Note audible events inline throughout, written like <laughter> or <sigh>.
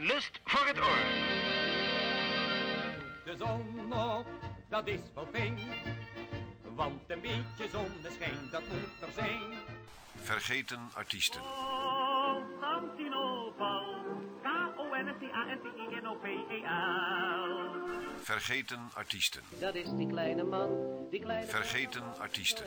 Lust voor het oor. De zon op, dat is wel fijn. Want een beetje zonneschijn, dat moet er zijn. Vergeten artiesten. Vergeten artiesten. Dat is die kleine man, die kleine Vergeten artiesten.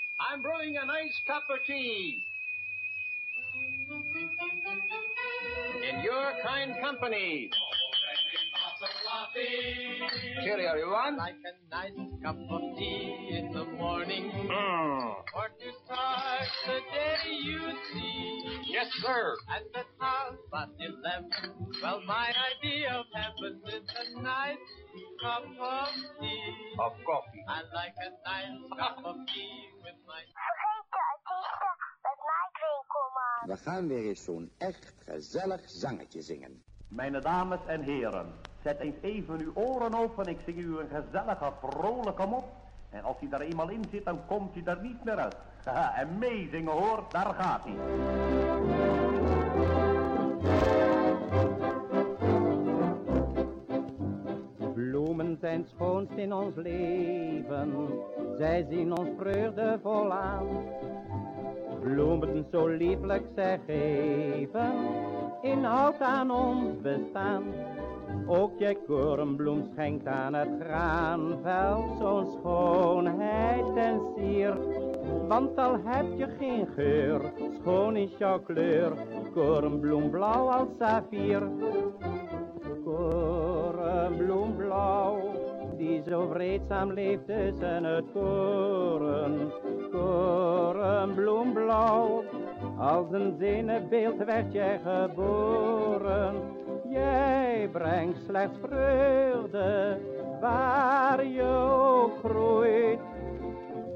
I'm brewing a nice cup of tea. In your kind company. Cheerio, everyone. Like a nice cup of tea in the morning. Mm. Or to start the day you see. Yes, sir. At the half past eleven. Well, my idea of heaven is a nice cup of tea. Of coffee. I like a nice cup of tea with my. We gaan weer eens zo'n echt gezellig zangetje zingen. Mijn dames en heren, zet eens even uw oren open. Ik zing u een gezellige, vrolijke mop. En als hij daar eenmaal in zit, dan komt hij er niet meer uit. Haha, en meezingen hoor, daar gaat hij. Bloemen zijn schoonst in ons leven, zij zien ons vreugdevol aan. Bloemen zo lieflijk zij geven, inhoud aan ons bestaan. Ook jij korenbloem schenkt aan het graanveld zo'n schoonheid en sier. Want al heb je geen geur, schoon is jouw kleur, korenbloem blauw als saffier. Korenbloemblauw, die zo vreedzaam leeft tussen het koren. Korenbloemblauw, als een zinnenbeeld werd jij geboren. Jij brengt slechts vreugde, waar je ook groeit.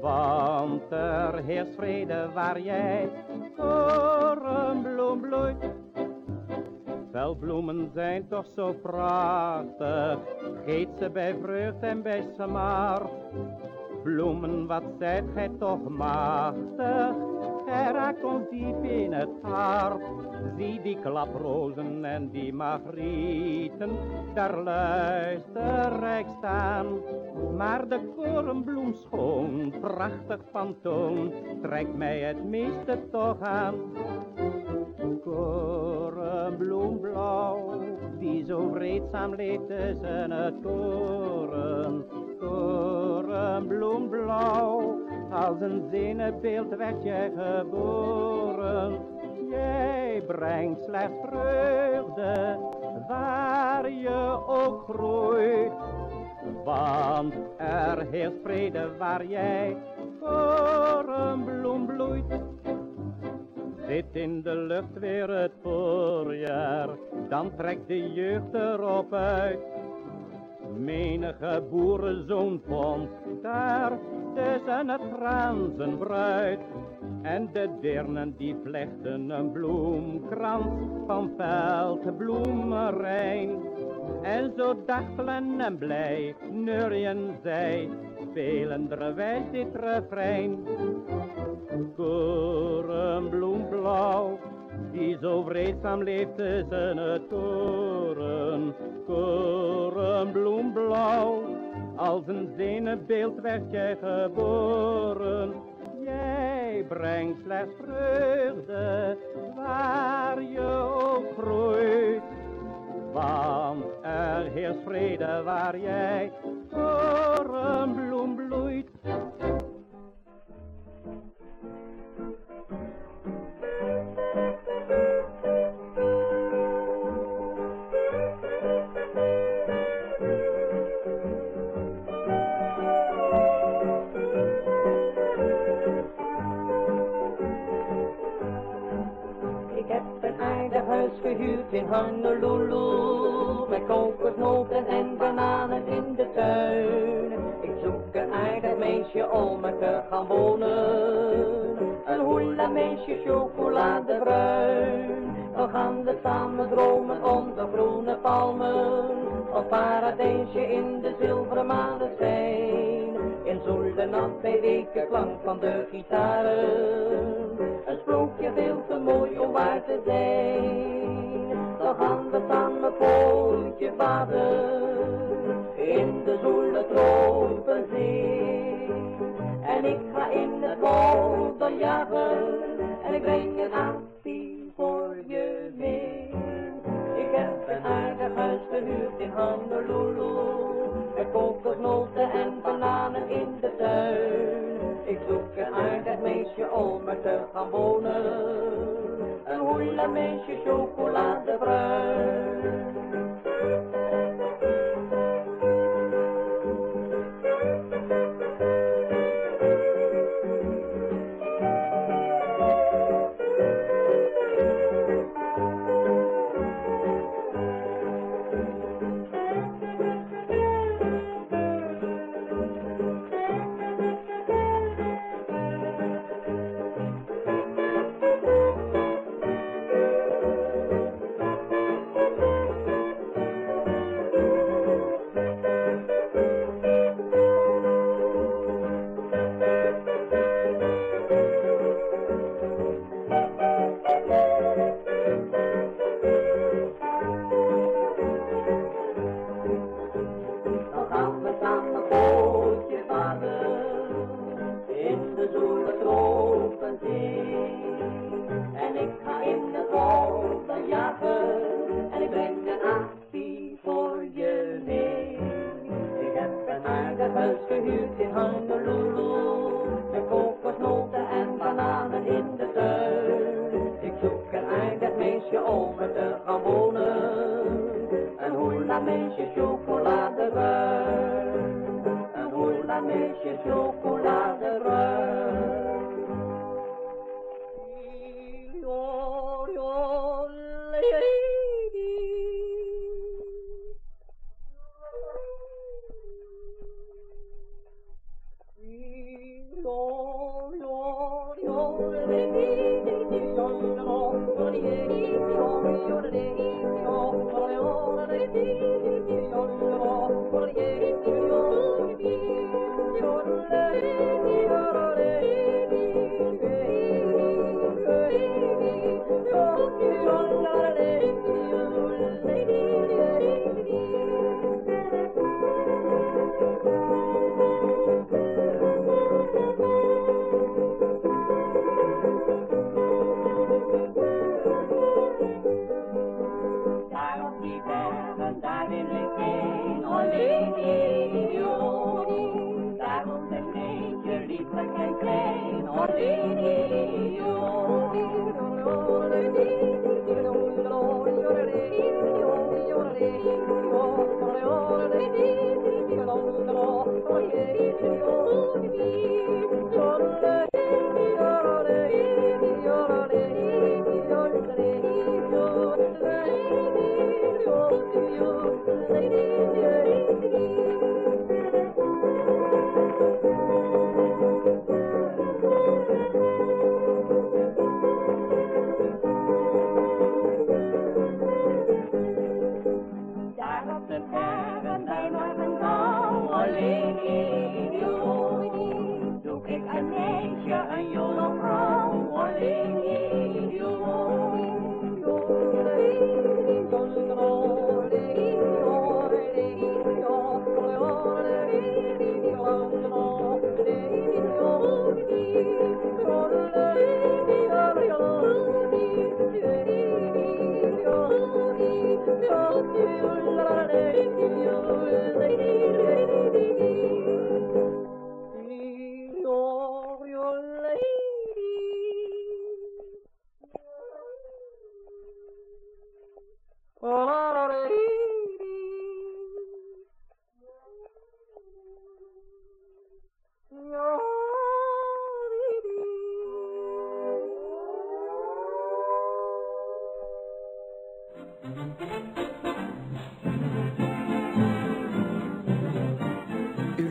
Want er heerst vrede waar jij korenbloem bloeit. Velbloemen zijn toch zo prachtig, geet ze bij vreugd en bij smart. Bloemen, wat zijt gij toch machtig, gij raakt ons diep in het hart. Zie die klaprozen en die magrieten, daar luister ik staan. Maar de korenbloem schoon, prachtig van toon, trekt mij het meeste toch aan korenbloemblauw, die zo vreedzaam leeft tussen het koren. Korenbloemblauw, als een zinnenbeeld werd jij geboren. Jij brengt slechts vreugde, waar je ook groeit. Want er heerst vrede waar jij korenbloem bloeit. Zit in de lucht weer het voorjaar, dan trekt de jeugd erop uit. Menige boerenzoon vond daar tussen het graan zijn bruid. En de deernen die vlechten een bloemkrans van veldbloemerijn. En zo dachtelen en blij neurien zij, spelen derwijl dit refrein. Korenbloemblauw, die zo vreedzaam leeft tussen het koren. Korenbloemblauw, als een zenuwbeeld werd jij geboren. Jij brengt slechts vreugde, waar je ook groeit. Want er heerst vrede waar jij korenbloem Honolulu. Met kokosnoten en bananen in de tuin. Ik zoek een aardig meisje om me te gaan wonen. Een hoela meisje chocoladebruin. We gaan er samen dromen onder groene palmen. Op paradijsje in de zilveren maneschijn. In zoel de weken klank van de gitaren. Een sprookje veel te mooi Realmente show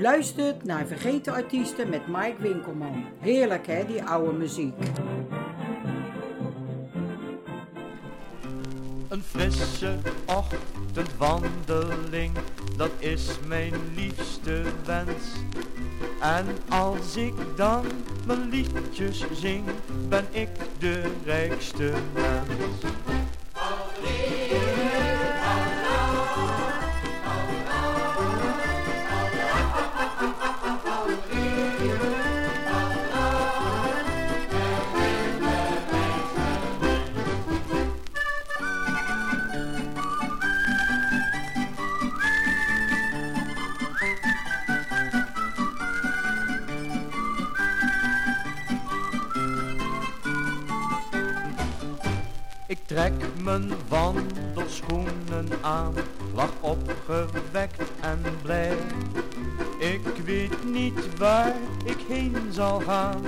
luistert naar Vergeten Artiesten met Mike Winkelman. Heerlijk hè, die oude muziek. Een frisse ochtendwandeling, dat is mijn liefste wens. En als ik dan mijn liedjes zing, ben ik de rijkste mens. Wandelschoenen aan, lach opgewekt en blij. Ik weet niet waar ik heen zal gaan,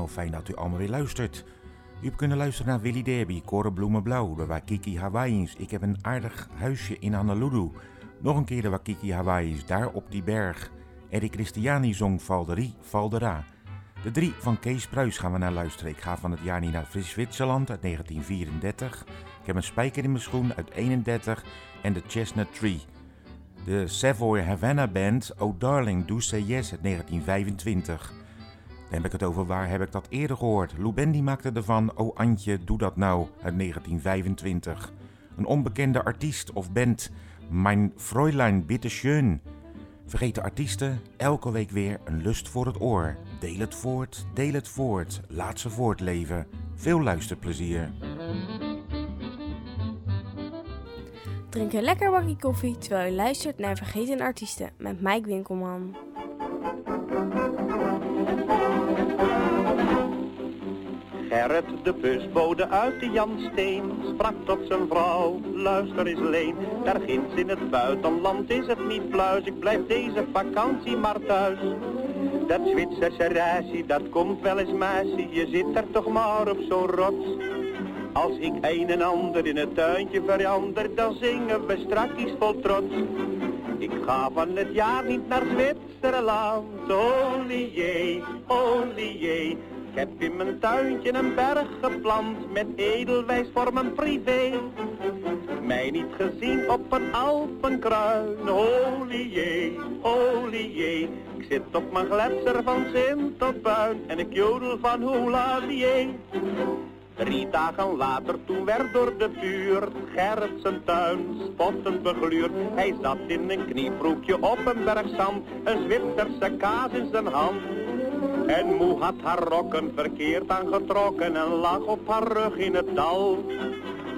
op. Fijn dat u allemaal weer luistert. U kunnen luisteren naar Willy Derby, Koren Bloemenblauw, de Wakiki Hawaii's. Ik heb een aardig huisje in Honolulu. Nog een keer de Wakiki Hawaii's, daar op die berg. Eddie Christiani zong Valderie, Valdera. De drie van Kees Pruis gaan we naar luisteren. Ik ga van het jaar niet naar Zwitserland uit 1934. Ik heb een spijker in mijn schoen uit 31 en de Chestnut Tree. De Savoy Havana Band, Oh Darling, Do Say Yes uit 1925. Dan heb ik het over waar heb ik dat eerder gehoord. Lou Bendy maakte ervan Oh Antje, doe dat nou uit 1925. Een onbekende artiest of band, Mein Fräulein, bitte schön. Vergeten artiesten, elke week weer een lust voor het oor. Deel het voort, deel het voort, laat ze voortleven. Veel luisterplezier. Drink een lekker bakje koffie terwijl je luistert naar Vergeten Artiesten met Mike Winkelman. Gerrit de busbode uit de Jansteen sprak tot zijn vrouw, luister eens leen, daar ginds in het buitenland is het niet pluis, ik blijf deze vakantie maar thuis. Dat Zwitserse reisje, dat komt wel eens meisje, je zit er toch maar op zo'n rots. Als ik een en ander in het tuintje verander, dan zingen we strakjes vol trots. Ik ga van het jaar niet naar Zwitserland. Olie, olie. Ik heb in mijn tuintje een berg geplant met edelwijs voor mijn privé. Mij niet gezien op een alpenkruin. Olie, olie. Ik zit op mijn gletser van Sint tot Puin en ik jodel van hola Drie dagen later, toen werd door de buurt Gerrit zijn tuin spottend begluurd. Hij zat in een kniebroekje op een berg zand, een Zwitserse kaas in zijn hand. En moe had haar rokken verkeerd aangetrokken en lag op haar rug in het dal.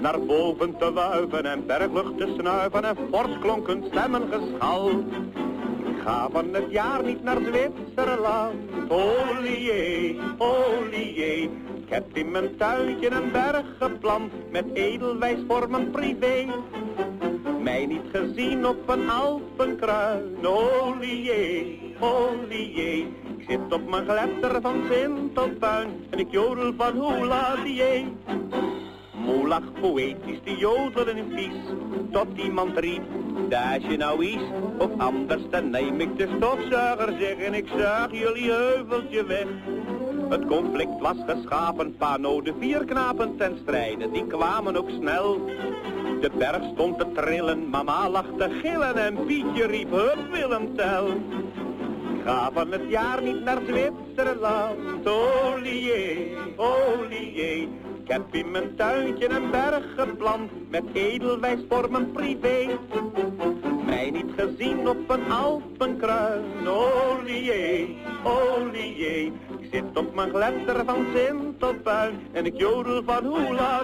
Naar boven te wuiven en berglucht te snuiven en fors klonken stemmen geschal. Ik ga van het jaar niet naar Zwitserland, olie, olie. Ik heb in mijn tuintje een berg geplant met edelwijs voor mijn privé. Mij niet gezien op een alpenkruin, olie, olie. Ik zit op mijn gletter van Sint tot Puin en ik jodel van hola die. Moe lag poëtisch te jodelen in vies, tot iemand riep, daar je nou is, of anders dan neem ik de stofzuiger zeg en ik zuig jullie heuveltje weg. Het conflict was geschapen, Pano de vier knapen ten strijde, die kwamen ook snel. De berg stond te trillen, mama lag te gillen en Pietje riep, hup Willem tel. Ga van het jaar niet naar Zwitserland, olie, olie. Ik heb in mijn tuintje een berg geplant, met edelwijs voor mijn privé. Mij niet gezien op een alpenkruin, olie, olie. Ik zit op mijn gletter van Sint tot Puin, en ik jodel van hoela.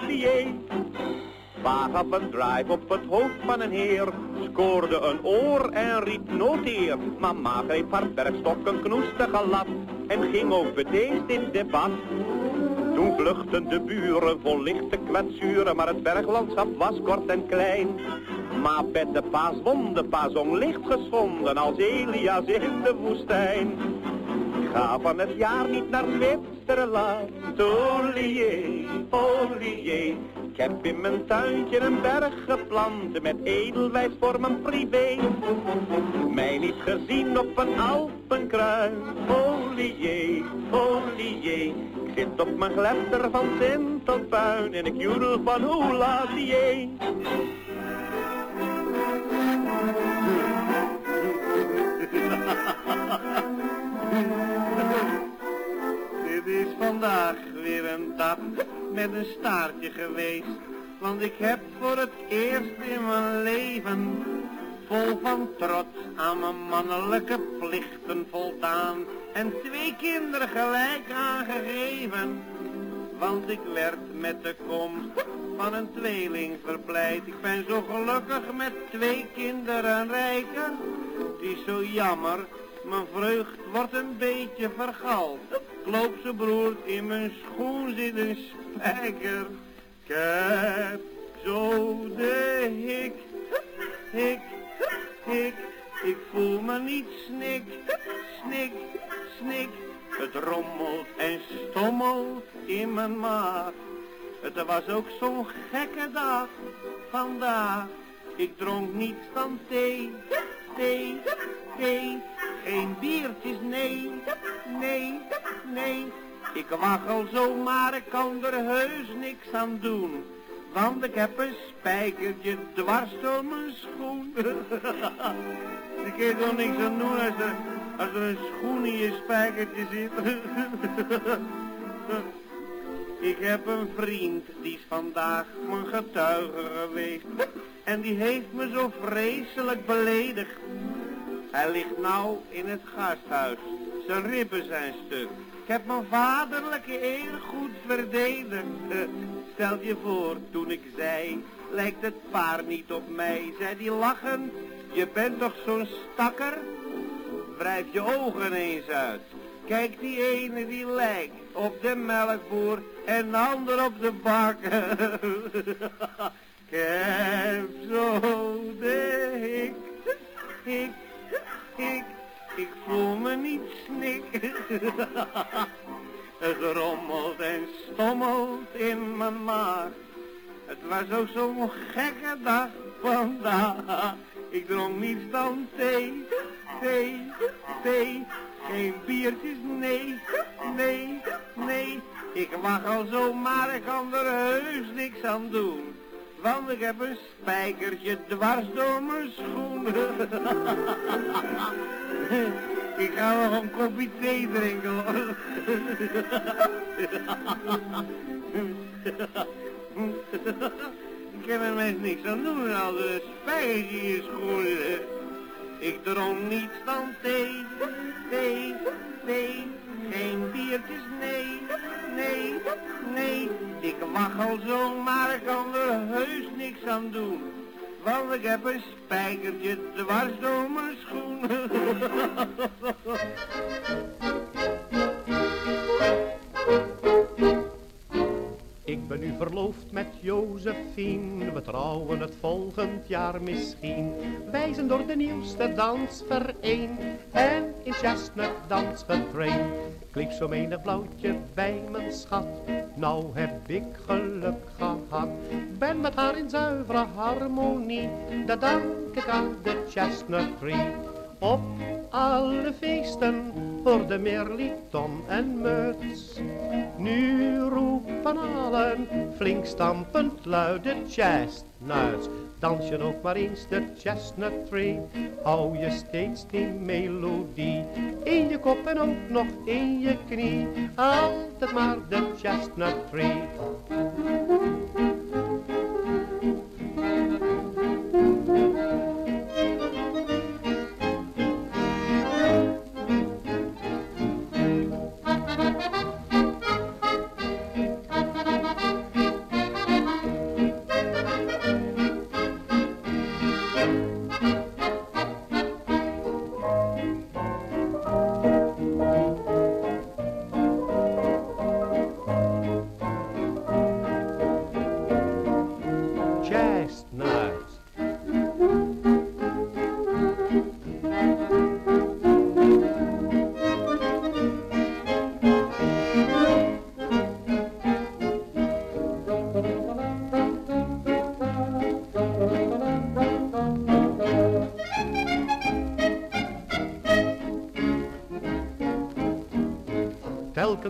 Vaag op een drive op het hoofd van een heer, scoorde een oor en riep noteer. Mama greep haar bergstok een knoestige lap en ging ook bedeesd in debat. Toen vluchtten de buren vol lichte kwetsuren, maar het berglandschap was kort en klein. Maar met de paas won de paasong licht geschonden als Elias in de woestijn. Ga van het jaar niet naar Zwitserland, olie, olie. Ik heb in mijn tuintje een berg geplant met edelwijs voor mijn privé. Mij niet gezien op een alpenkruin, olie, olie. Ik zit op mijn gletter van Sint tot Puin en ik jodel van hoela dag met een staartje geweest. Want ik heb voor het eerst in mijn leven vol van trots aan mijn mannelijke plichten voldaan. En twee kinderen gelijk aangegeven. Want ik werd met de komst van een tweeling verblijd. Ik ben zo gelukkig met twee kinderen rijken. Het is zo jammer, mijn vreugd wordt een beetje vergald. Kloop ze broer, in mijn schoen zit een spijker. Ik heb zo de hik, hik, hik. Ik voel me niet snik, snik, snik. Het rommelt en stommelt in mijn maag. Het was ook zo'n gekke dag vandaag. Ik dronk niets dan thee, thee, thee. Geen biertjes, nee, nee, nee. Ik waggel zomaar, ik kan er heus niks aan doen. Want ik heb een spijkertje dwars door mijn schoen. <laughs> ik kan er toch niks aan doen als er, als er een schoen in je spijkertje zit. <laughs> ik heb een vriend, die is vandaag mijn getuige geweest. En die heeft me zo vreselijk beledigd. Hij ligt nou in het gasthuis. Zijn ribben zijn stuk. Ik heb mijn vaderlijke eer goed verdedigd. Stel je voor, toen ik zei, lijkt het paar niet op mij. Zei die lachend, je bent toch zo'n stakker? Wrijf je ogen eens uit. Kijk die ene die lijkt op de melkboer en de ander op de bakker. <laughs> Ik <laughs> Rommelt en stommelt in mijn maag. Het was ook zo'n gekke dag vandaag. Ik dronk niets dan thee, thee, thee. Geen biertjes, nee, nee, nee. Ik wacht al zo, maar ik kan er heus niks aan doen. Want ik heb een spijkertje dwars door mijn schoen. <laughs> ik ga nog een kopje thee drinken hoor. ik heb er mensen niks aan doen als een spijkertje in je schoen. Ik dronk niets dan thee, thee, thee. Geen biertjes, nee, nee, nee. Ik wacht al zo, maar ik kan er heus niks aan doen. Want ik heb een spijkertje dwars door mijn schoen. Ik ben nu verloofd met Josephine, we trouwen het volgend jaar misschien. Wij zijn door de nieuwste dansvereen en in chestnut dans getraind. Kliep zo menig blauwtje bij mijn schat, nou heb ik geluk gehad. Ben met haar in zuivere harmonie, dat dank ik aan de chestnut tree. Op alle feesten voor de merliton en muts. Nu roepen allen, flink stampend de chestnuts. Dans je ook maar eens de chestnut tree, hou je steeds die melodie. In je kop en ook nog in je knie, altijd maar de chestnut tree.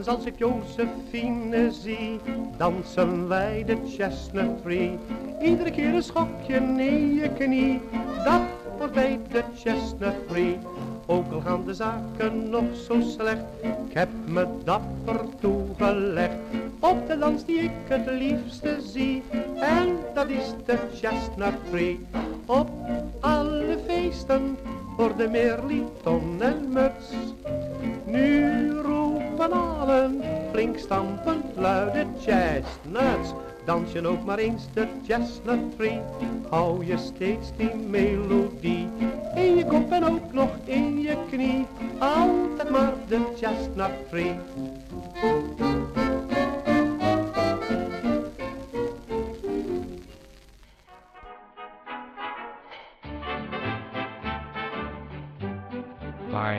Als ik Josephine zie, dansen wij de chestnut tree. Iedere keer een schokje in je knie, dat wordt bij de chestnut tree. Ook al gaan de zaken nog zo slecht, ik heb me dapper toegelegd. Op de dans die ik het liefste zie, en dat is de chestnut tree. Op alle feesten voor de meerliton en muts. Nu flink stampend luide chestnuts. Dans je ook maar eens de chestnut tree, hou je steeds die melodie. In je kop en ook nog in je knie, altijd maar de chestnut tree.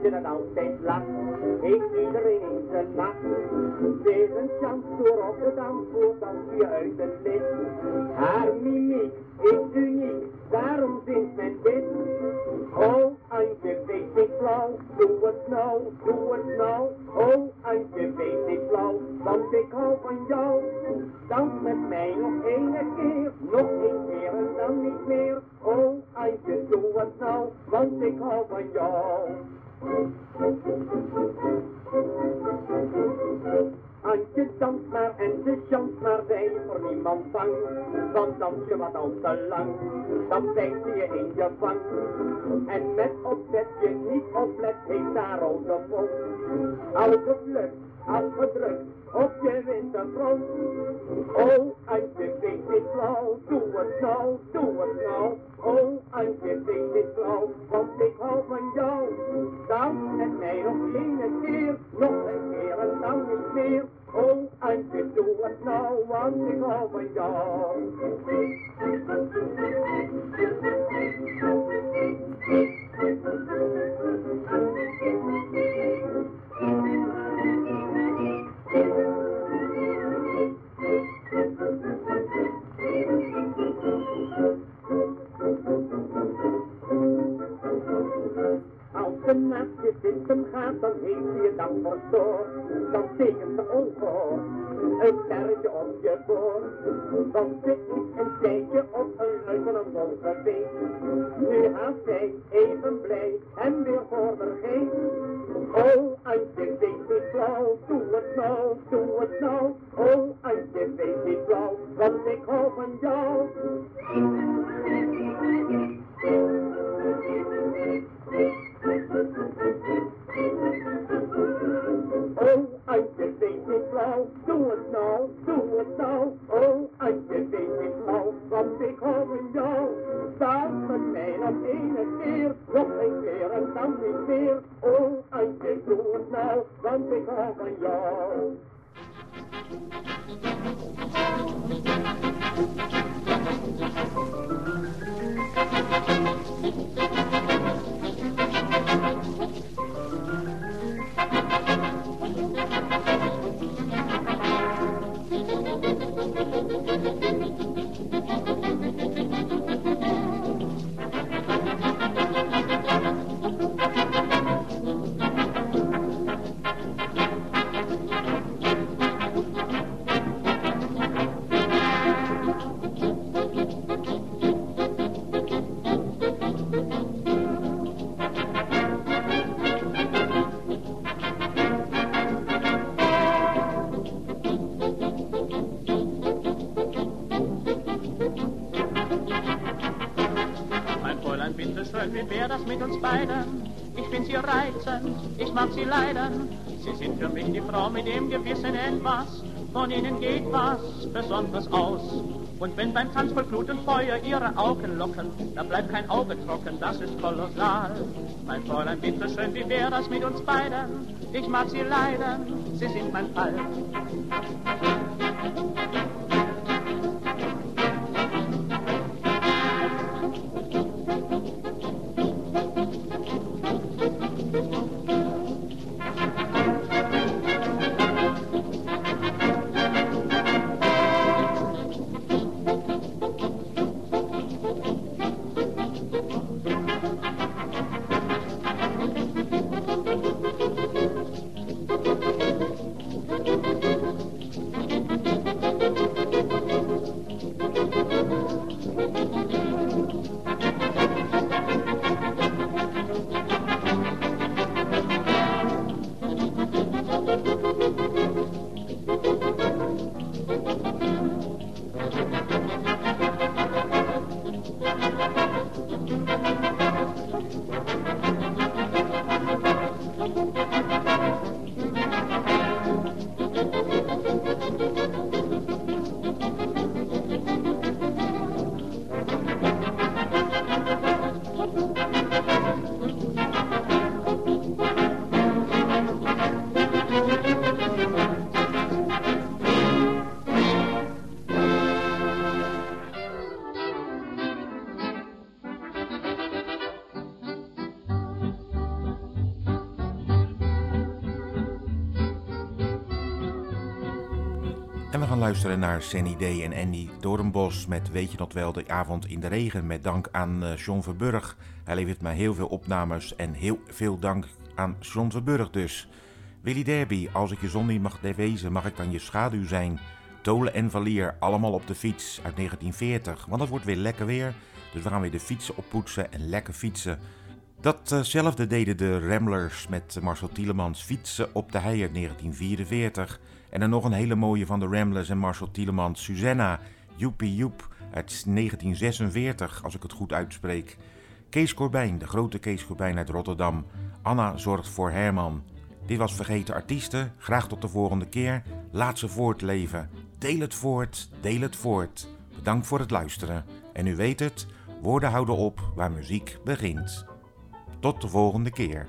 Dat altijd lacht, heeft iedereen in zijn macht. Wees een chance door antwoord als je uit het licht. Haar mimiek is uniek, daarom zingt men dit. Oh, Antje, weet ik flauw, doe het nou, doe het nou. Oh, Antje, weet ik flauw, want ik hou van jou. Dans met mij nog ene keer, nog een keer en dan niet meer. Oh, Antje, doe het nou, want ik hou van jou. Antje dans maar en ze chant maar, zij voor niemand bang. Want dans je wat al te lang, dan bijt je in je vang. En met opzet je niet oplet, heeft daar al de vol. Al gevlucht, afgedrukt, op je winterfront. Oh, Antje, weet dit flauw, doe het nou, doe het nou. Oh, Antje, weet dit flauw, want ik hou van jou. Dans met mij nog één keer, nog een keer en dan niet meer. Oh, Antje, doe het nou, want ik hou van jou. Als zitten gaat, dan heeft ze je dan verstoord. Dan tekent ze ongehoord een sterretje op je voor. Want ze is een tijdje op beiden? Ich find sie reizend, ich mag sie leiden. Sie sind für mich die Frau mit dem gewissen Etwas. Von ihnen geht was Besonderes aus. Und wenn beim Tanz voll Glut und Feuer ihre Augen locken, da bleibt kein Auge trocken, das ist kolossal. Mein Fräulein, bitte schön, wie wär das mit uns beiden? Ich mag sie leiden, sie sind mein Fall. Luisteren naar Day en Andy Doornbos met Weet je nog wel, de avond in de regen. Met dank aan uh, John Verburg. Hij levert mij heel veel opnames en heel veel dank aan John Verburg dus. Willy Derby, als ik je zon niet mag wezen, mag ik dan je schaduw zijn. Tolen en Valier, allemaal op de fiets uit 1940. Want het wordt weer lekker weer, dus we gaan weer de fietsen oppoetsen en lekker fietsen. Datzelfde deden de Ramblers met Marcel Tielemans, Fietsen op de Heier 1944. En dan nog een hele mooie van de Ramblers en Marcel Tielemans, Susanna, Joepie Joep uit 1946, als ik het goed uitspreek. Kees Corbijn, de grote Kees Corbijn uit Rotterdam. Anna zorgt voor Herman. Dit was Vergeten Artiesten. Graag tot de volgende keer. Laat ze voortleven. Deel het voort, deel het voort. Bedankt voor het luisteren. En u weet het, woorden houden op waar muziek begint. Tot de volgende keer.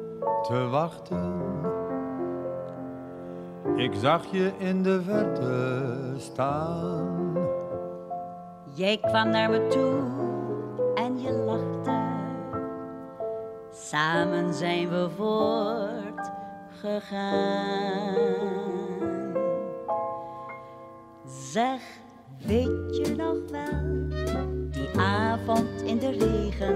te wachten. Ik zag je in de verte staan. Jij kwam naar me toe en je lachte. Samen zijn we voortgegaan. Zeg, weet je nog wel, die avond in de regen.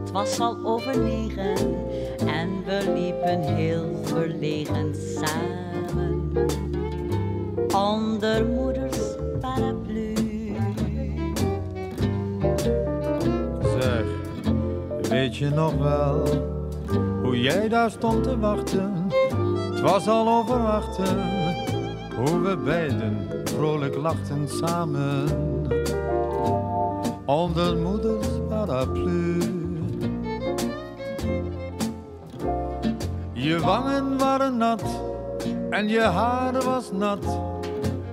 Het was al over negen en we liepen heel verlegen samen. Onder moeders paraplu. Zeg, weet je nog wel hoe jij daar stond te wachten? Het was al over achten, hoe we beiden vrolijk lachten samen. Onder moeders paraplu. Je wangen waren nat en je haar was nat.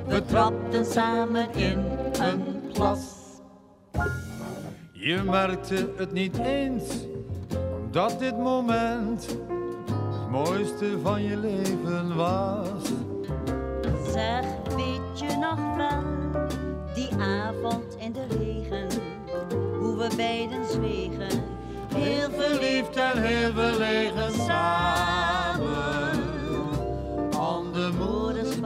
We trapten samen in een plas. Je merkte het niet eens, omdat dit moment het mooiste van je leven was. Zeg, weet je nog wel, die avond in de regen, hoe we beiden zwegen. Heel verliefd en heel verlegen samen, onder moeders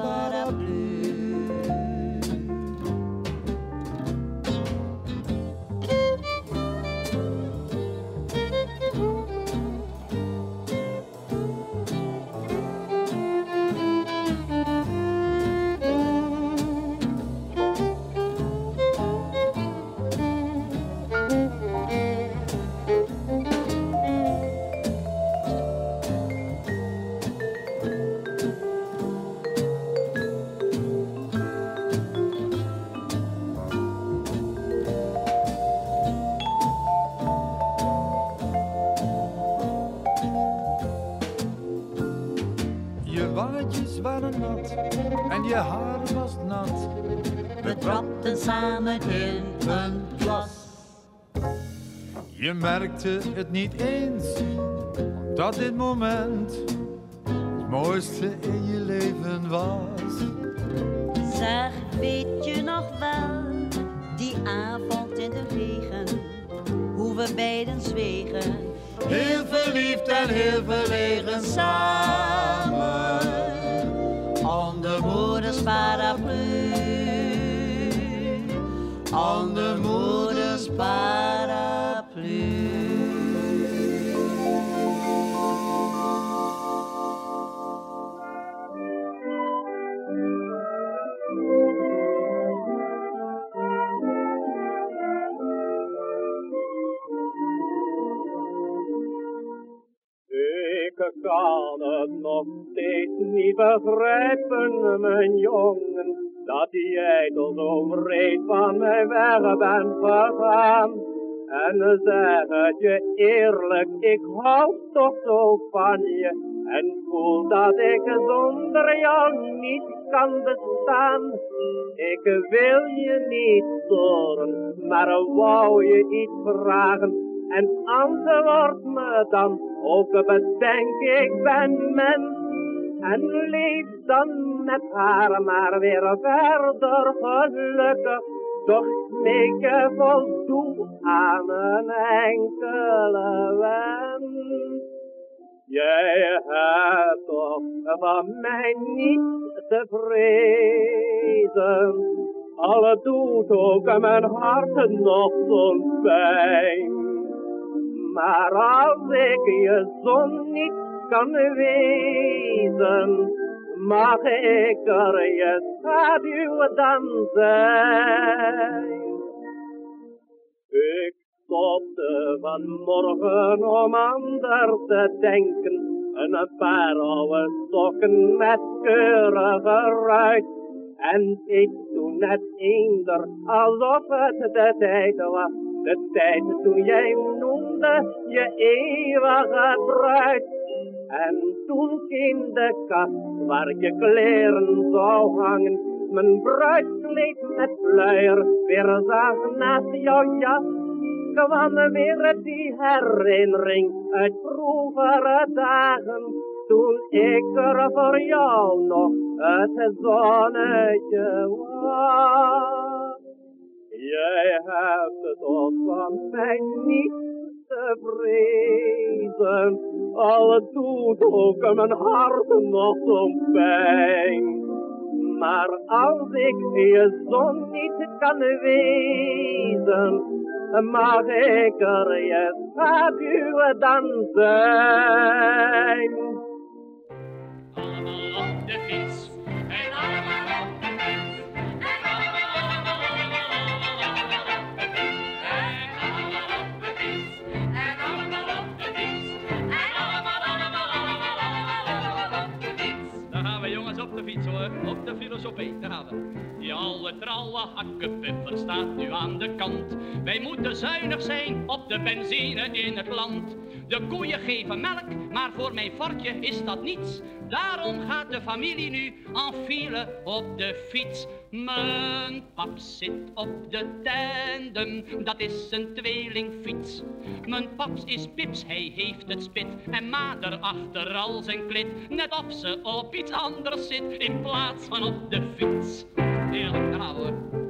Je merkte het niet eens, dat dit moment het mooiste in je leven was. Zeg, weet je nog wel, die avond in de regen, hoe we beiden zwegen. Heel verliefd en heel verlegen samen, onder moeders paraplu. Onder moeders paraplu. Kan het nog steeds niet begrijpen, mijn jongen, dat jij tot overreed van mij weg bent gegaan. En zeg het je eerlijk, ik hou toch zo van je. En voel dat ik zonder jou niet kan bestaan. Ik wil je niet storen, maar wou je iets vragen. En antwoord me dan, ook bedenk ik ben mens. En leef dan met haar maar weer verder gelukkig. Toch smeek je voldoe aan een enkele wens. Jij hebt toch van mij niet te vrezen. Alle doet ook mijn hart nog zo'n pijn. Maar als ik je zon niet kan wezen, mag ik er je schaduw dan zijn. Ik stopte vanmorgen om anders te denken, een paar oude sokken met keurige ruit. En ik toen net eender, alsof het de tijd was, de tijd toen jij je eeuwige bruid. En toen in de kast waar je kleren zou hangen, mijn bruidskleed met sluier weer zag naast jouw jas, kwam weer die herinnering uit vroegere dagen, toen ik er voor jou nog het zonnetje was. Jij hebt het toch van mij niet te vrezen, al doet ook mijn hart nog zo'n pijn. Maar als ik je zon niet kan wezen, mag ik er je schaduw dan zijn. Allemaal op de fiets en allemaal op de fiets. Die oude trouwe hakkenpuffer staat nu aan de kant. Wij moeten zuinig zijn op de benzine in het land. De koeien geven melk, maar voor mijn fortje is dat niets. Daarom gaat de familie nu en file op de fiets. Mijn pap zit op de tandem, dat is een tweelingfiets. Mijn paps is pips, hij heeft het spit. En ma erachter al zijn klit. Net of ze op iets anders zit, in plaats van op de fiets. Eerlijk, daar gaan we hoor.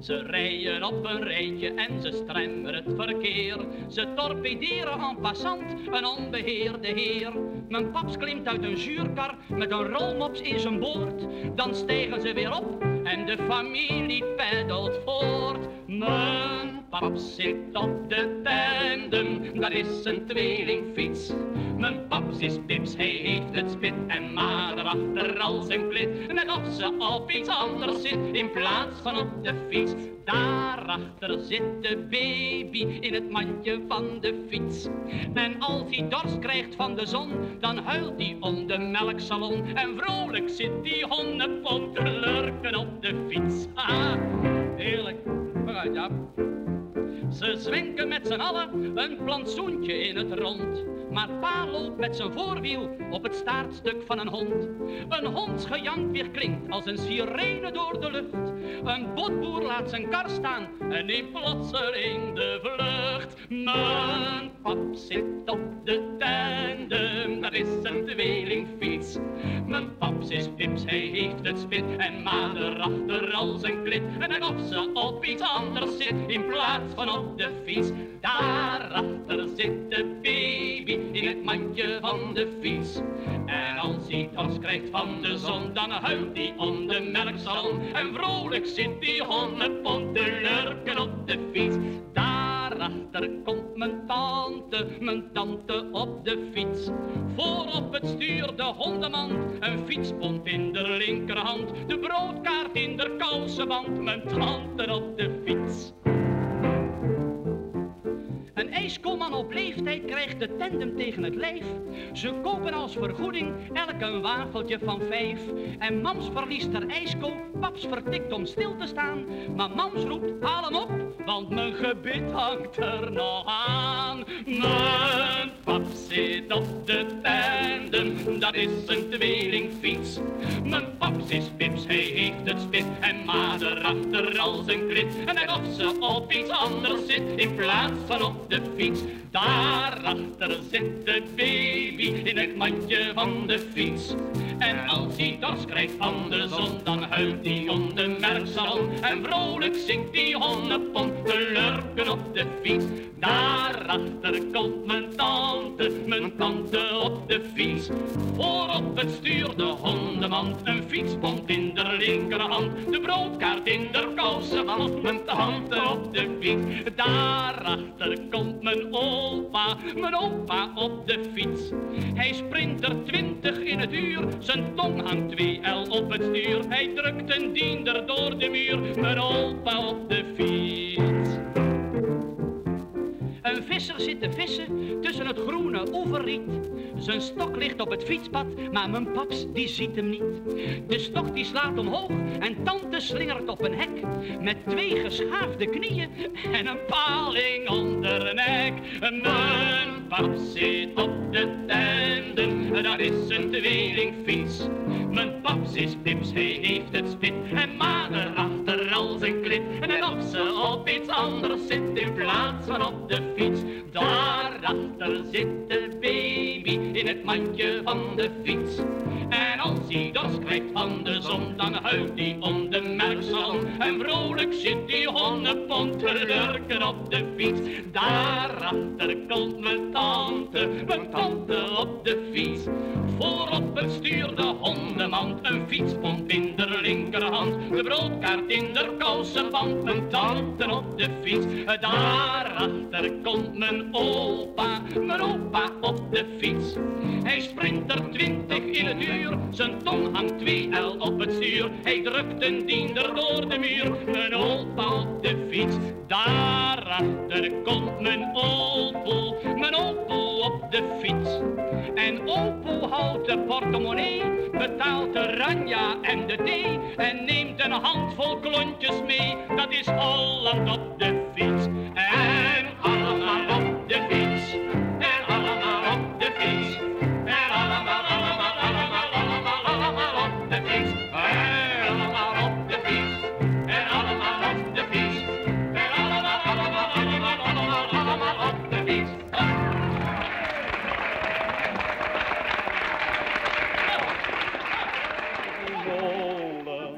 Ze rijden op een rijtje en ze stremmen het verkeer. Ze torpederen en passant een onbeheerde heer. Mijn paps klimt uit een zuurkar met een rolmops in zijn boord. Dan stijgen ze weer op en de familie peddelt voort. Mijn paps zit op de tandem, dat is een tweelingfiets. Mijn paps is pips, hij heeft het spit en maar erachter al zijn klit. Net of ze op iets anders zit in plaats van op de fiets. Daarachter zit de baby in het mandje van de fiets. En als hij dorst krijgt van de zon, dan huilt hij om de melksalon. En vrolijk zit die hondenpomp te lurken op de fiets. Haha, heerlijk. Vooruit. Ze zwenken met z'n allen een plantsoentje in het rond. Maar pa loopt met zijn voorwiel op het staartstuk van een hond. Een hondsgejank weer klinkt als een sirene door de lucht. Een botboer laat zijn kar staan en neemt plotseling de vlucht. Mijn pap zit op de tandem, dat is een tweelingfiets. Mijn paps is pips, hij heeft het spit en ma erachter al zijn klit. En of ze op iets anders zit in plaats van op de fiets. Daarachter zit de baby in het mandje van de fiets. En als hij dorst krijgt van de zon, dan huilt hij om de melksalon. En vrolijk zit die hondenpont te lurken op de fiets. Daarachter komt mijn tante, mijn tante op de fiets. Voor op het stuur de hondenmand, een fietspomp in de linkerhand. De broodkaart in de kousenband, mijn tante op de leeftijd krijgt de tandem tegen het lijf. Ze kopen als vergoeding elk een wafeltje van vijf. En mams verliest haar ijsko, paps vertikt om stil te staan. Maar mams roept, haal hem op, want mijn gebit hangt er nog aan. Mijn pap zit op de tandem, dat is een tweelingfiets. Mijn paps is pips, hij heeft het spit en ma erachter als een klit. En of ze op iets anders zit in plaats van op de fiets. Daarachter zit de baby in het mandje van de fiets. En als hij dorst krijgt van de zon, dan huilt hij om de merksalon. En vrolijk zingt die honnepon te lurken op de fiets. Daarachter komt mijn tante, mijn tante op de fiets. Voor op het stuur de hondenmand, een fietspomp in de linkerhand. De broodkaart in de kousen van mijn tante op de fiets. Daarachter komt mijn opa, mijn opa op de fiets. Hij sprint er twintig in het uur, zijn tong hangt twee L op het stuur. Hij drukt een diender door de muur, mijn opa op de fiets. Een visser zit te vissen tussen het groene oeverriet. Zijn stok ligt op het fietspad, maar mijn paps die ziet hem niet. De stok die slaat omhoog en tante slingert op een hek. Met twee geschaafde knieën en een paling onder de nek. Mijn paps zit op de tanden, dat is een tweelingfiets. Mijn paps is pips, hij heeft het spit en ma anders zit in plaats van op de fiets. Daarachter zit de baby in het mandje van de fiets. En hij dorst krijgt van de zon, dan huilt hij om de merksalon. En vrolijk zit die honnepont te lurken op de fiets. Daarachter komt mijn tante, mijn tante op de fiets. Voor op het stuur de hondenmand, een fietspomp in de linkerhand. De broodkaart in de kousenband, mijn tante op de fiets. Daarachter komt mijn opa, mijn opa op de fiets. Hij springt er twintig in het uur, zijn tong hangt L op het stuur. Hij drukt een diender door de muur, mijn opa op de fiets. Daarachter komt mijn opel, mijn opel op de fiets. En opel houdt de portemonnee, betaalt de ranja en de thee. En neemt een handvol klontjes mee, dat is Holland op de fiets. En allemaal op de fiets, en allemaal op de fiets.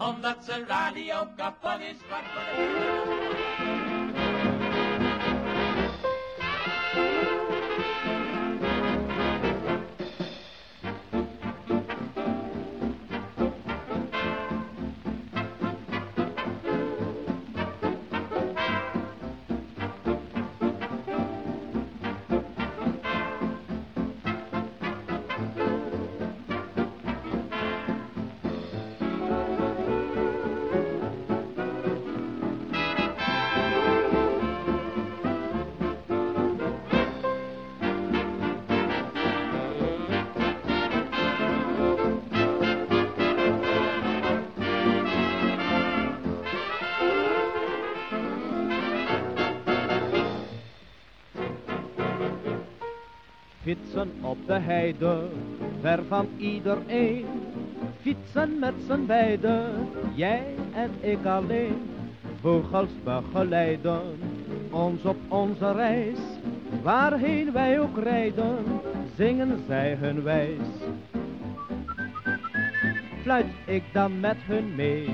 Omdat zijn radio kapot is. De heide, ver van iedereen. Fietsen met z'n beiden, jij en ik alleen. Vogels begeleiden ons op onze reis. Waarheen wij ook rijden, zingen zij hun wijs. Fluit ik dan met hun mee.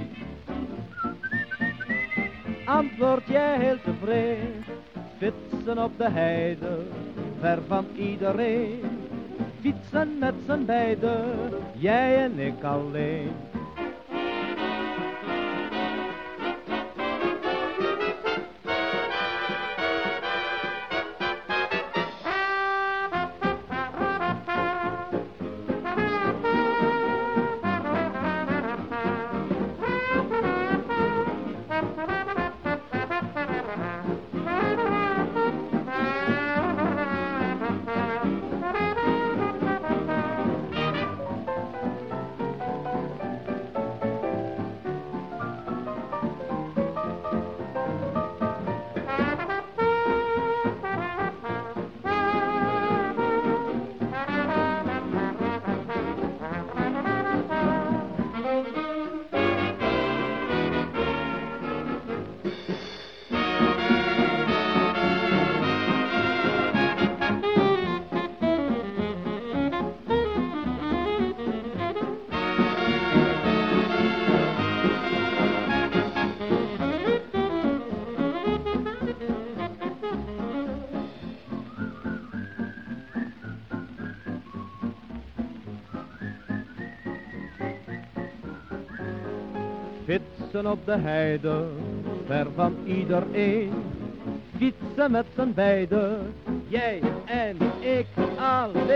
Antwoord jij heel tevreden, fietsen op de heide, ver van iedereen. Fietsen met z'n beiden, jij en ik alleen. Fietsen op de heide, ver van iedereen. Fietsen met z'n beiden, jij en ik alleen.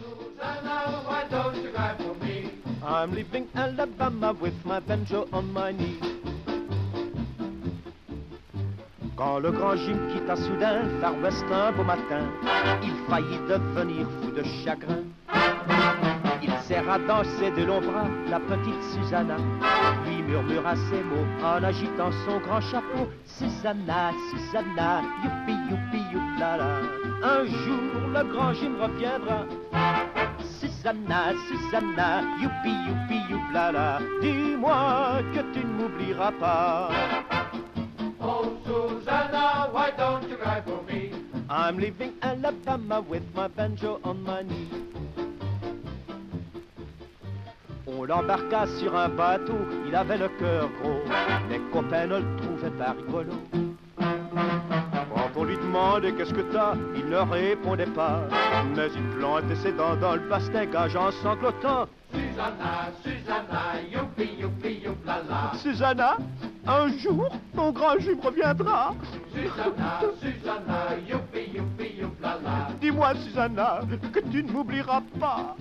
Susanna, why don't you cry for me? I'm leaving Alabama with my banjo on my knee. Quand le grand Jim quitta soudain Far West un beau matin, il faillit devenir fou de chagrin. Il serra dans ses deux longs bras la petite Susanna, lui murmura ces mots en agitant son grand chapeau. Susanna, Susanna, youpi, youpi, youpla Un jour le grand Jim reviendra. Susanna, Susanna, youpi, youpi, youpla Dis-moi que tu ne m'oublieras pas. Oh, Susanna, why don't you cry for me? I'm leaving Alabama with my banjo on my knee. On l'embarqua sur un bateau, il avait le cœur gros. Les copains ne le trouvaient pas rigolo. Quand on lui demandait qu'est-ce que t'as, il ne répondait pas. Mais il plantait ses dents dans le bastingage en sanglotant. Susanna, Susanna, youpi, youpi, youpla Susanna, un jour, ton grand jume reviendra. Susanna, Susanna, youpi, youpi, youpla Dis-moi, Susanna, que tu ne m'oublieras pas.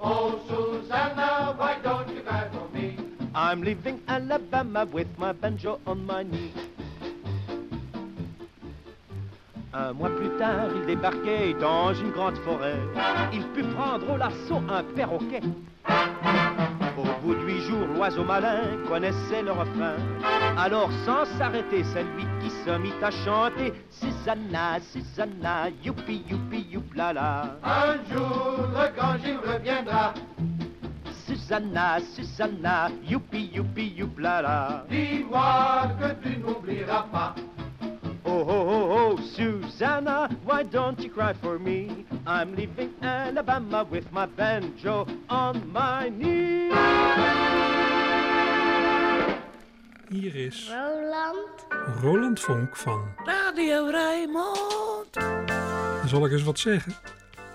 Oh, Susanna, why don't you cry for me? I'm leaving Alabama with my banjo on my knee. Un mois plus tard, il débarquait dans une grande forêt. Il put prendre au lasso un perroquet. Au bout de huit jours, l'oiseau malin connaissait le refrain. Alors, sans s'arrêter, c'est lui qui se mit à chanter Susanna, Susanna, youpi, youpi, youplala. Un jour, le grand Jim reviendra. Susanna, Susanna, youpi, youpi, youplala. Dis-moi que tu n'oublieras pas. Oh, oh, oh, oh, Susanna, why don't you cry for me? I'm leaving Alabama with my banjo on my knee. Hier is Roland. Roland Vonk van. Radio Rijnmond. Dan zal ik eens wat zeggen.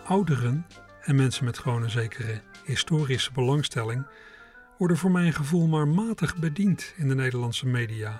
Ouderen en mensen met gewoon een zekere historische belangstelling worden voor mijn gevoel maar matig bediend in de Nederlandse media.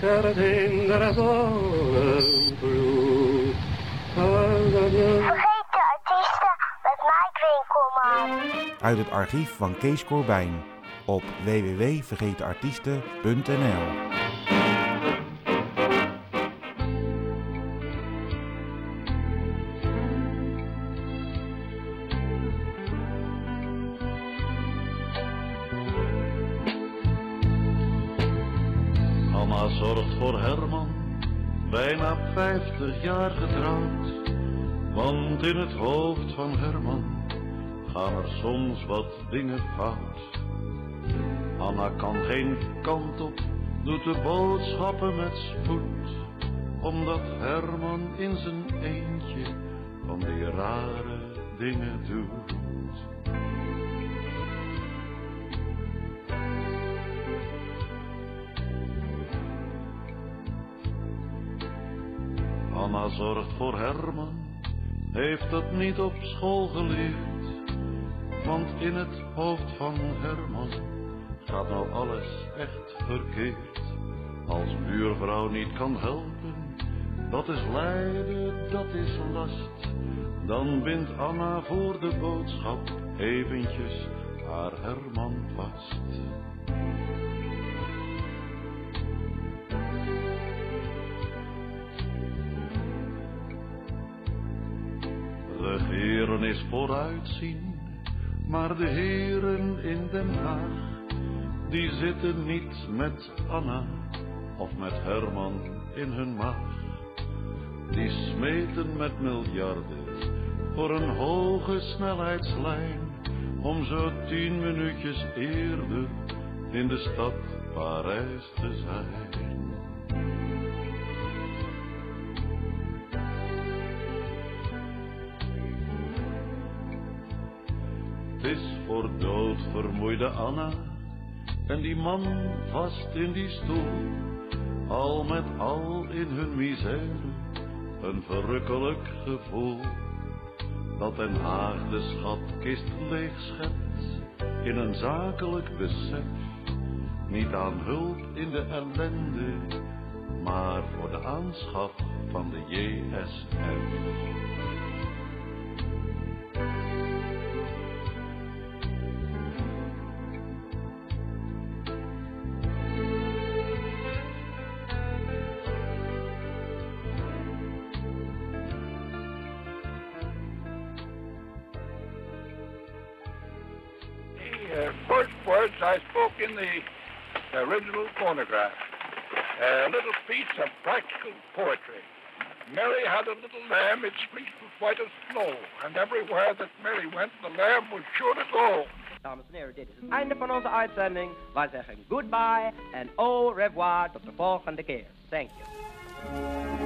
perdendo la blu. Vergeten artiesten met Mike Winkelman. Uit het archief van Kees Corbijn op www.vergetenartiesten.nl 50 jaar getrouwd. Want in het hoofd van Herman gaan er soms wat dingen fout. Anna kan geen kant op, doet de boodschappen met spoed. Omdat Herman in zijn eentje van die rare dingen doet. Anna zorgt voor Herman, heeft dat niet op school geleerd. Want in het hoofd van Herman gaat nou alles echt verkeerd. Als buurvrouw niet kan helpen, dat is lijden, dat is last. Dan bindt Anna voor de boodschap eventjes haar Herman vast. Regeren is vooruitzien, maar de heren in Den Haag, die zitten niet met Anna of met Herman in hun maag. Die smeten met miljarden voor een hoge snelheidslijn, om zo tien minuutjes eerder in de stad Parijs te zijn. Voor vermoeide Anna en die man vast in die stoel, al met al in hun misère, een verrukkelijk gevoel. Dat Den Haag de schatkist leeg schept in een zakelijk besef, niet aan hulp in de ellende, maar voor de aanschaf van de JSF. Original phonograph. A little piece of practical poetry. Mary had a little lamb, its fleece was white as snow, and everywhere that Mary went, the lamb was sure to go. Dames en heren, dit is het einde van onze uitzending. Wij zeggen goodbye en au revoir tot de volgende keer. Thank you.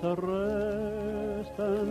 te rusten,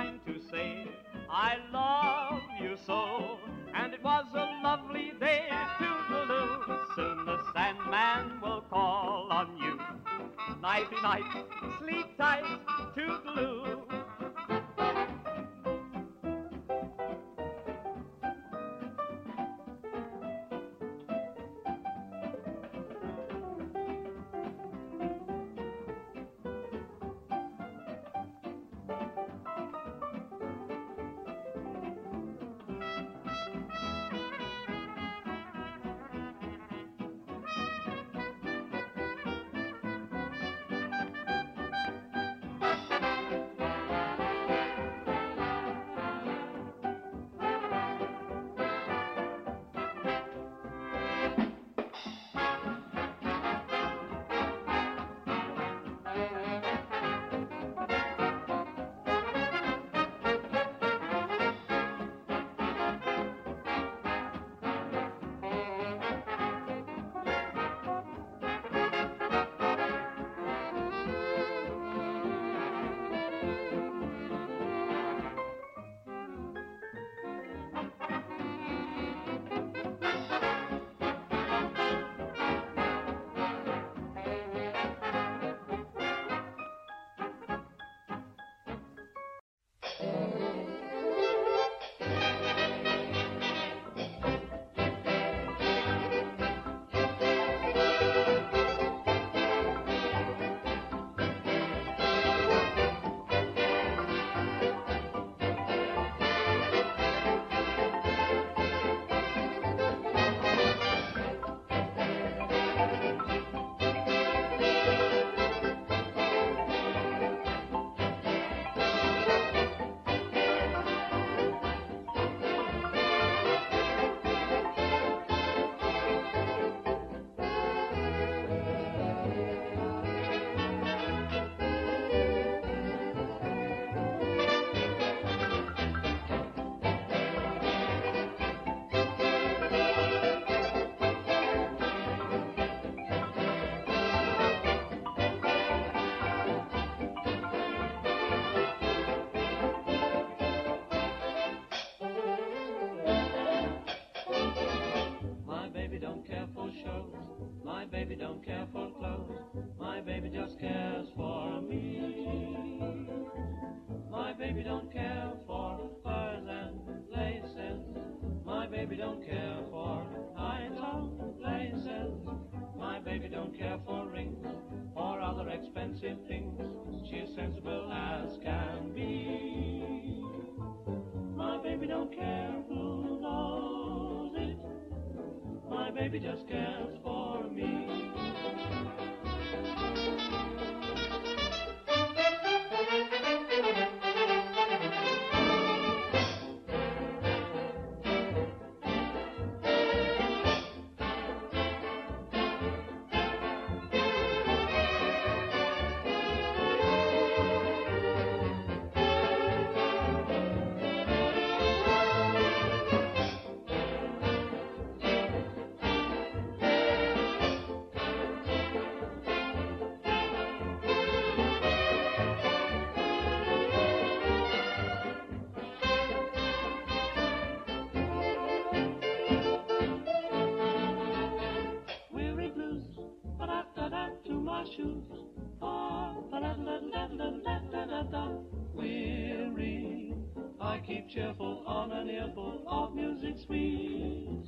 Time to say I love you so. And it was a lovely day, Toodaloo. Soon the Sandman will call on you. Nighty night, sleep tight, Toodaloo. For shows. My baby don't care for clothes. My baby just cares for me. My baby don't care for furs and laces. My baby don't care for high top places. My baby don't care for rings or other expensive things. She's sensible as can be. My baby don't care baby just cares for me.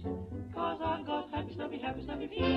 Cause I've got happy, the happy, happy,